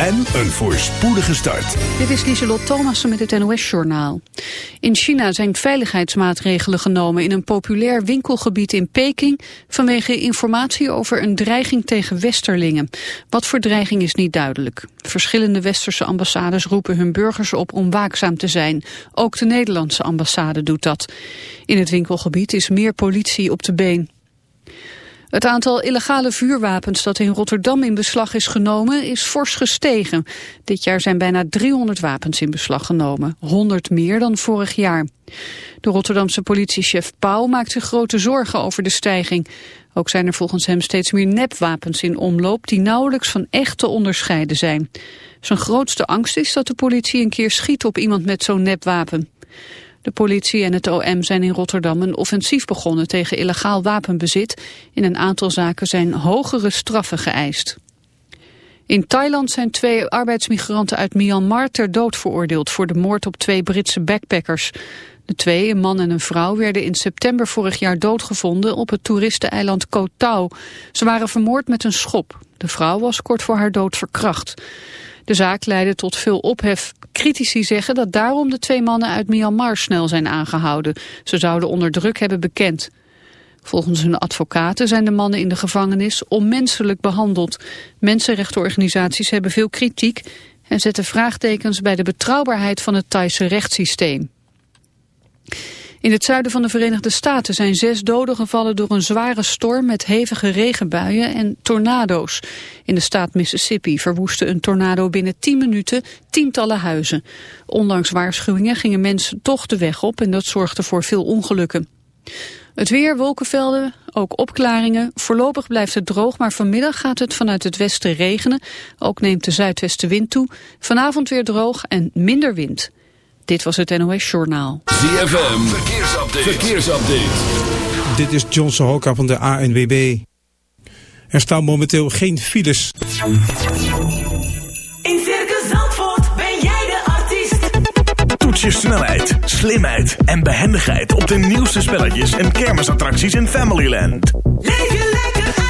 en een voorspoedige start. Dit is Lieselot Thomassen met het NOS-journaal. In China zijn veiligheidsmaatregelen genomen in een populair winkelgebied in Peking... vanwege informatie over een dreiging tegen westerlingen. Wat voor dreiging is niet duidelijk. Verschillende westerse ambassades roepen hun burgers op om waakzaam te zijn. Ook de Nederlandse ambassade doet dat. In het winkelgebied is meer politie op de been. Het aantal illegale vuurwapens dat in Rotterdam in beslag is genomen is fors gestegen. Dit jaar zijn bijna 300 wapens in beslag genomen, 100 meer dan vorig jaar. De Rotterdamse politiechef Pauw maakt zich grote zorgen over de stijging. Ook zijn er volgens hem steeds meer nepwapens in omloop die nauwelijks van echt te onderscheiden zijn. Zijn grootste angst is dat de politie een keer schiet op iemand met zo'n nepwapen. De politie en het OM zijn in Rotterdam een offensief begonnen tegen illegaal wapenbezit. In een aantal zaken zijn hogere straffen geëist. In Thailand zijn twee arbeidsmigranten uit Myanmar ter dood veroordeeld voor de moord op twee Britse backpackers. De twee, een man en een vrouw, werden in september vorig jaar doodgevonden op het toeristeneiland Koh Tao. Ze waren vermoord met een schop. De vrouw was kort voor haar dood verkracht. De zaak leidde tot veel ophef. Critici zeggen dat daarom de twee mannen uit Myanmar snel zijn aangehouden. Ze zouden onder druk hebben bekend. Volgens hun advocaten zijn de mannen in de gevangenis onmenselijk behandeld. Mensenrechtenorganisaties hebben veel kritiek en zetten vraagtekens bij de betrouwbaarheid van het Thaise rechtssysteem. In het zuiden van de Verenigde Staten zijn zes doden gevallen door een zware storm met hevige regenbuien en tornado's. In de staat Mississippi verwoestte een tornado binnen 10 minuten tientallen huizen. Ondanks waarschuwingen gingen mensen toch de weg op en dat zorgde voor veel ongelukken. Het weer, wolkenvelden, ook opklaringen. Voorlopig blijft het droog, maar vanmiddag gaat het vanuit het westen regenen. Ook neemt de zuidwestenwind toe. Vanavond weer droog en minder wind. Dit was het NOS Journaal. ZFM, verkeersupdate. verkeersupdate. Dit is John Sohoka van de ANWB. Er staan momenteel geen files. In Circus Zandvoort ben jij de artiest. Toets je snelheid, slimheid en behendigheid op de nieuwste spelletjes en kermisattracties in Familyland. Leef je lekker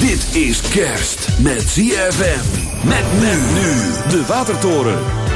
Dit is kerst met ZFM. Met men nu. De Watertoren.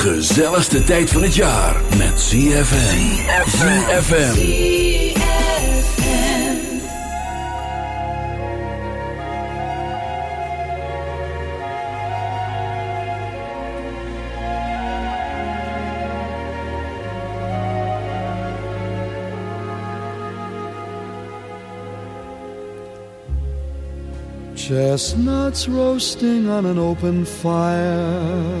Gezelligste tijd van het jaar met ZFM. ZFM. Chestnuts roasting on an open fire.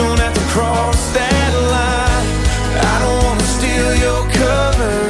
don't have to cross that line. I don't wanna steal your covers.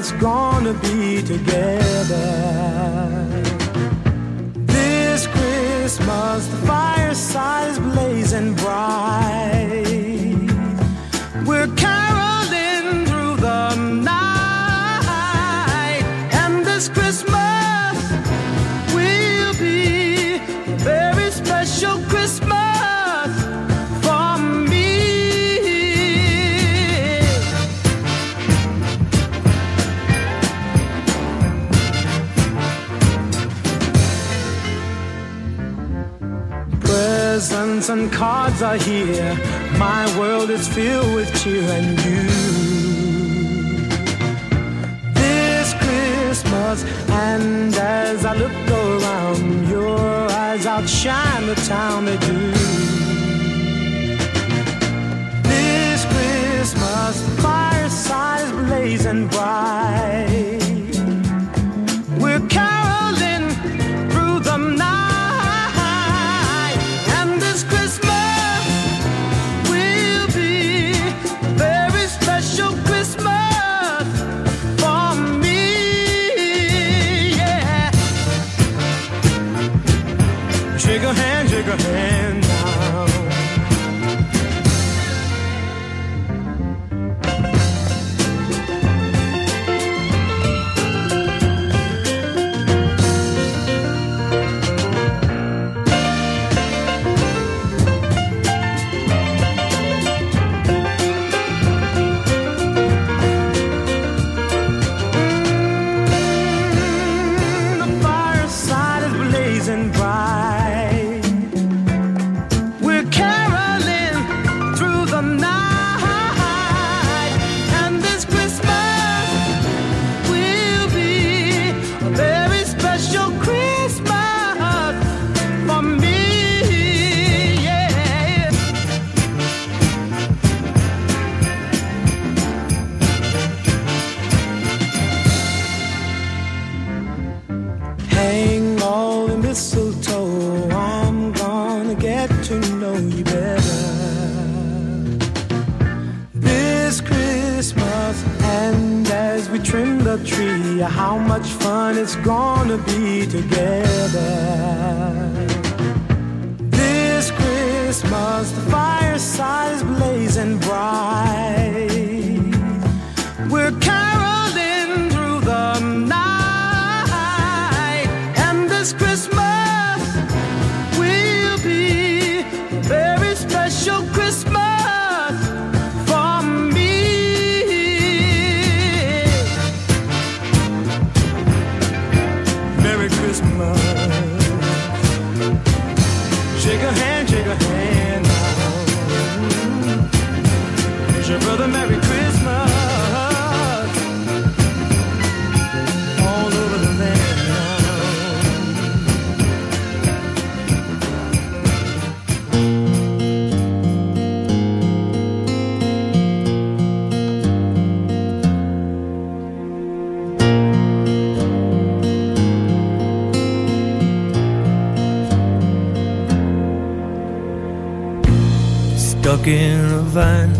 it's gonna be together. and cards are here. My world is filled with cheer and you. This Christmas, and as I look around, your eyes outshine the town they do. This Christmas, fireside's blazing bright. hand stuck in a vine.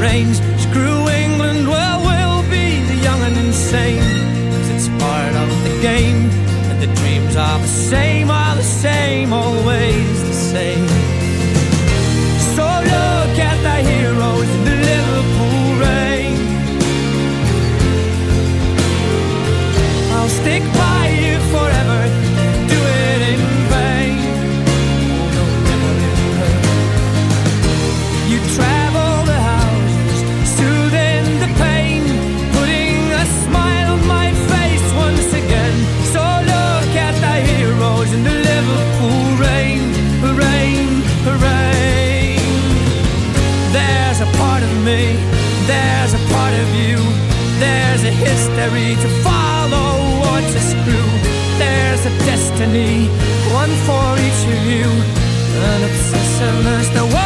rains. Screw England, well, we'll be the young and insane. Cause it's part of the game, and the dreams are the same, are the same. necessary to follow or to screw. There's a destiny, one for each of you. An obsession is the one.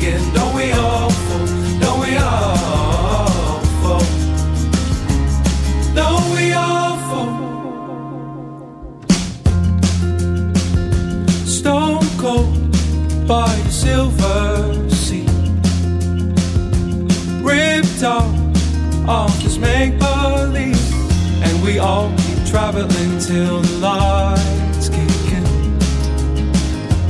Don't. Don't we all fall? Don't we all fall? Don't we all fall? Stone cold by the silver sea. Ripped off off this make believe. And we all keep traveling till the in.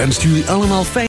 Wenst jullie allemaal fijn.